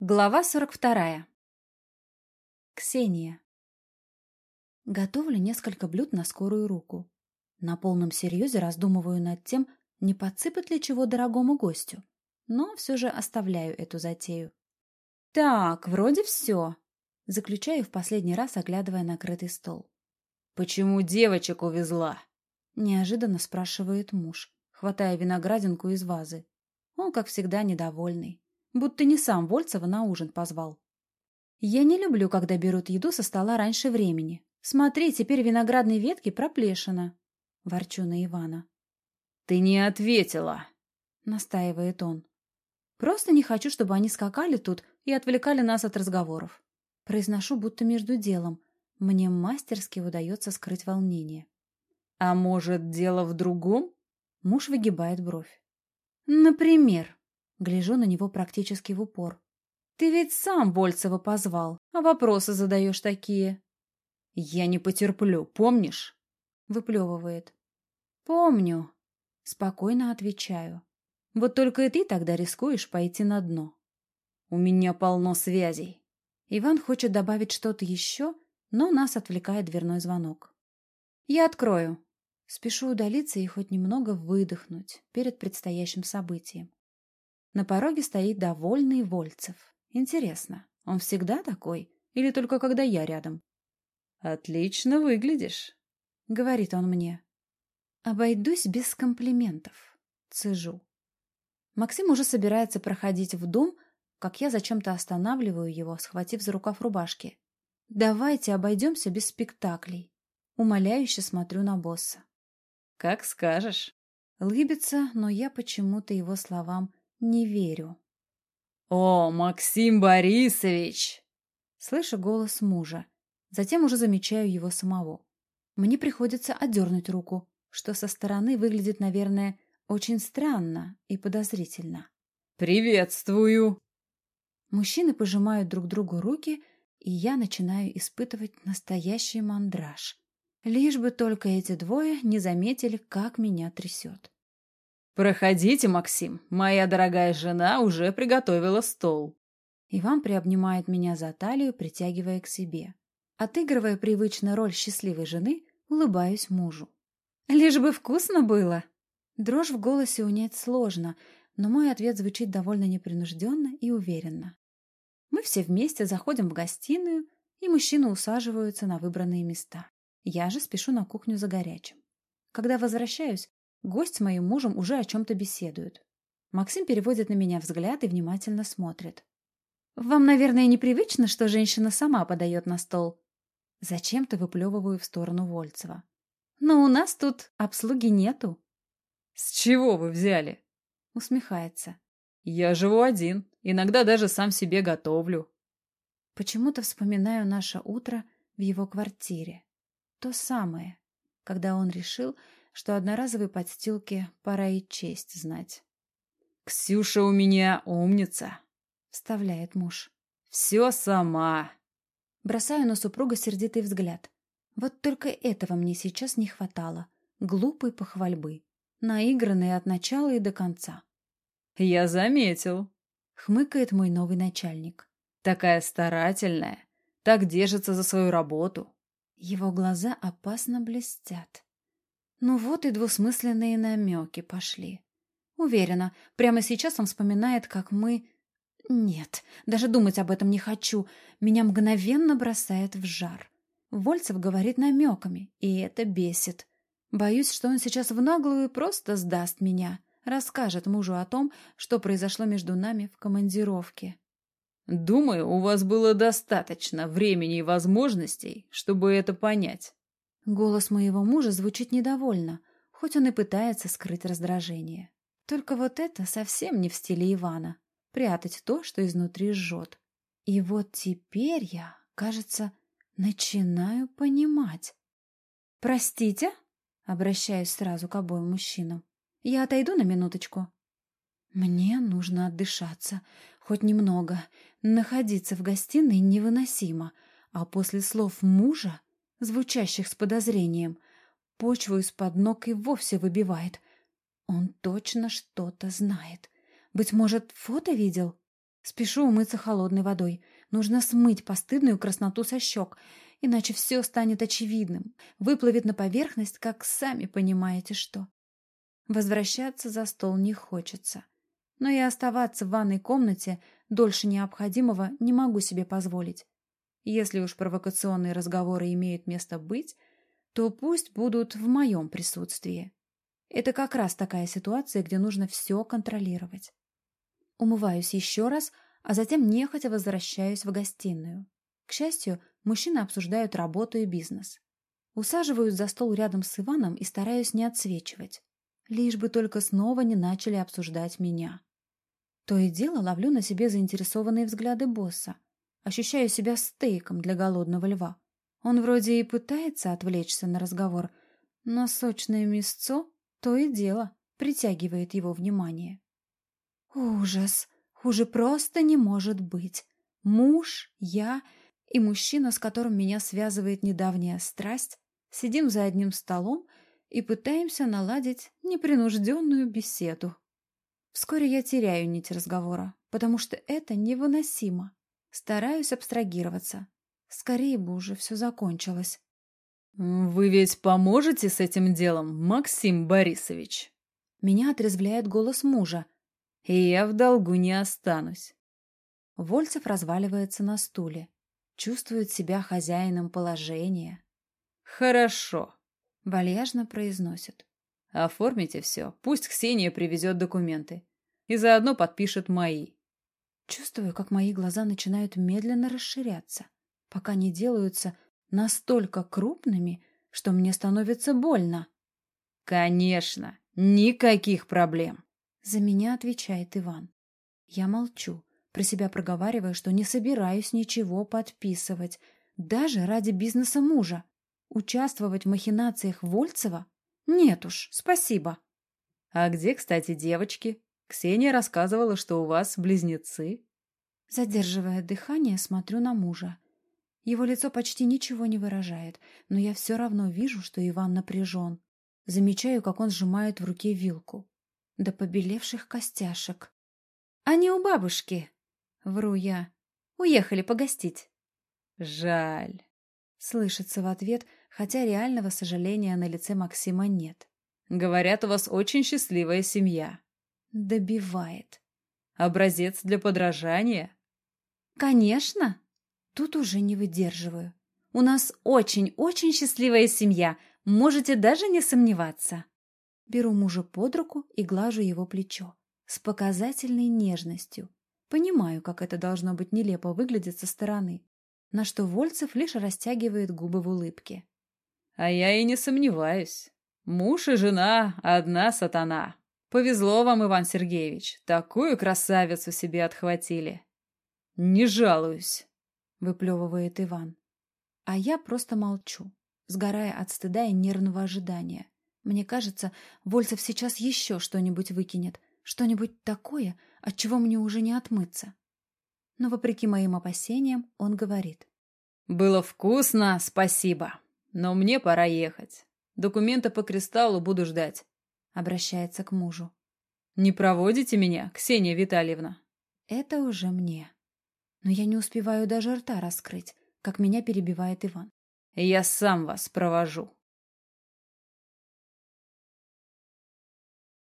Глава 42. Ксения. Готовлю несколько блюд на скорую руку. На полном серьезе раздумываю над тем, не подсыпать ли чего дорогому гостю, но все же оставляю эту затею. Так, вроде все. Заключаю в последний раз, оглядывая накрытый стол. «Почему девочек увезла?» Неожиданно спрашивает муж, хватая виноградинку из вазы. Он, как всегда, недовольный будто не сам Вольцева на ужин позвал. Я не люблю, когда берут еду со стола раньше времени. Смотри, теперь виноградной ветки проплешина. Ворчу на Ивана. Ты не ответила, настаивает он. Просто не хочу, чтобы они скакали тут и отвлекали нас от разговоров. Произношу, будто между делом. Мне мастерски удается скрыть волнение. А может, дело в другом? Муж выгибает бровь. Например, Гляжу на него практически в упор. «Ты ведь сам Вольцева позвал, а вопросы задаешь такие». «Я не потерплю, помнишь?» Выплевывает. «Помню». Спокойно отвечаю. «Вот только и ты тогда рискуешь пойти на дно». «У меня полно связей». Иван хочет добавить что-то еще, но нас отвлекает дверной звонок. «Я открою». Спешу удалиться и хоть немного выдохнуть перед предстоящим событием. На пороге стоит довольный Вольцев. Интересно, он всегда такой? Или только когда я рядом? «Отлично выглядишь», — говорит он мне. Обойдусь без комплиментов. Цежу. Максим уже собирается проходить в дом, как я зачем-то останавливаю его, схватив за рукав рубашки. «Давайте обойдемся без спектаклей». Умоляюще смотрю на босса. «Как скажешь». Лыбится, но я почему-то его словам не верю. «О, Максим Борисович!» Слышу голос мужа. Затем уже замечаю его самого. Мне приходится отдернуть руку, что со стороны выглядит, наверное, очень странно и подозрительно. «Приветствую!» Мужчины пожимают друг другу руки, и я начинаю испытывать настоящий мандраж. Лишь бы только эти двое не заметили, как меня трясет. «Проходите, Максим, моя дорогая жена уже приготовила стол». Иван приобнимает меня за талию, притягивая к себе. Отыгрывая привычную роль счастливой жены, улыбаюсь мужу. «Лишь бы вкусно было!» Дрожь в голосе унять сложно, но мой ответ звучит довольно непринужденно и уверенно. Мы все вместе заходим в гостиную, и мужчины усаживаются на выбранные места. Я же спешу на кухню за горячим. Когда возвращаюсь, Гость с моим мужем уже о чем-то беседуют. Максим переводит на меня взгляд и внимательно смотрит. «Вам, наверное, непривычно, что женщина сама подает на стол?» Зачем-то выплевываю в сторону Вольцева. «Но у нас тут обслуги нету». «С чего вы взяли?» Усмехается. «Я живу один, иногда даже сам себе готовлю». Почему-то вспоминаю наше утро в его квартире. То самое, когда он решил, что одноразовой подстилке пора и честь знать. «Ксюша у меня умница», — вставляет муж. «Все сама». Бросаю на супруга сердитый взгляд. Вот только этого мне сейчас не хватало. Глупой похвальбы. Наигранной от начала и до конца. «Я заметил», — хмыкает мой новый начальник. «Такая старательная, так держится за свою работу». Его глаза опасно блестят. Ну вот и двусмысленные намеки пошли. Уверена, прямо сейчас он вспоминает, как мы... Нет, даже думать об этом не хочу. Меня мгновенно бросает в жар. Вольцев говорит намеками, и это бесит. Боюсь, что он сейчас в наглую просто сдаст меня, расскажет мужу о том, что произошло между нами в командировке. «Думаю, у вас было достаточно времени и возможностей, чтобы это понять». Голос моего мужа звучит недовольно, хоть он и пытается скрыть раздражение. Только вот это совсем не в стиле Ивана. Прятать то, что изнутри жжет. И вот теперь я, кажется, начинаю понимать. «Простите?» — обращаюсь сразу к обоим мужчинам. «Я отойду на минуточку». Мне нужно отдышаться, хоть немного. Находиться в гостиной невыносимо, а после слов мужа звучащих с подозрением. Почву из-под ног и вовсе выбивает. Он точно что-то знает. Быть может, фото видел? Спешу умыться холодной водой. Нужно смыть постыдную красноту со щек, иначе все станет очевидным, выплывет на поверхность, как сами понимаете что. Возвращаться за стол не хочется. Но и оставаться в ванной комнате дольше необходимого не могу себе позволить. Если уж провокационные разговоры имеют место быть, то пусть будут в моем присутствии. Это как раз такая ситуация, где нужно все контролировать. Умываюсь еще раз, а затем нехотя возвращаюсь в гостиную. К счастью, мужчины обсуждают работу и бизнес. Усаживаюсь за стол рядом с Иваном и стараюсь не отсвечивать. Лишь бы только снова не начали обсуждать меня. То и дело ловлю на себе заинтересованные взгляды босса. Ощущаю себя стейком для голодного льва. Он вроде и пытается отвлечься на разговор, но сочное мясцо то и дело притягивает его внимание. Ужас! Хуже просто не может быть. Муж, я и мужчина, с которым меня связывает недавняя страсть, сидим за одним столом и пытаемся наладить непринужденную беседу. Вскоре я теряю нить разговора, потому что это невыносимо. Стараюсь абстрагироваться. Скорее бы уже все закончилось. «Вы ведь поможете с этим делом, Максим Борисович?» Меня отрезвляет голос мужа. «И я в долгу не останусь». Вольцев разваливается на стуле. Чувствует себя хозяином положения. «Хорошо», — вальяжно произносит. «Оформите все. Пусть Ксения привезет документы. И заодно подпишет мои». Чувствую, как мои глаза начинают медленно расширяться, пока не делаются настолько крупными, что мне становится больно. «Конечно, никаких проблем», — за меня отвечает Иван. Я молчу, про себя проговаривая, что не собираюсь ничего подписывать, даже ради бизнеса мужа. Участвовать в махинациях Вольцева? Нет уж, спасибо. А где, кстати, девочки? Ксения рассказывала, что у вас близнецы. Задерживая дыхание, смотрю на мужа. Его лицо почти ничего не выражает, но я все равно вижу, что Иван напряжен. Замечаю, как он сжимает в руке вилку. До побелевших костяшек. «Они у бабушки!» Вру я. «Уехали погостить». «Жаль», — слышится в ответ, хотя реального сожаления на лице Максима нет. «Говорят, у вас очень счастливая семья». Добивает. «Образец для подражания?» «Конечно!» Тут уже не выдерживаю. У нас очень-очень счастливая семья, можете даже не сомневаться. Беру мужа под руку и глажу его плечо. С показательной нежностью. Понимаю, как это должно быть нелепо выглядеть со стороны. На что Вольцев лишь растягивает губы в улыбке. А я и не сомневаюсь. Муж и жена — одна сатана. Повезло вам, Иван Сергеевич. Такую красавицу себе отхватили. Не жалуюсь. — выплевывает Иван. А я просто молчу, сгорая от стыда и нервного ожидания. Мне кажется, Вольцев сейчас еще что-нибудь выкинет, что-нибудь такое, от чего мне уже не отмыться. Но, вопреки моим опасениям, он говорит. «Было вкусно, спасибо. Но мне пора ехать. Документы по кристаллу буду ждать», — обращается к мужу. «Не проводите меня, Ксения Витальевна?» «Это уже мне» но я не успеваю даже рта раскрыть, как меня перебивает Иван. «Я сам вас провожу».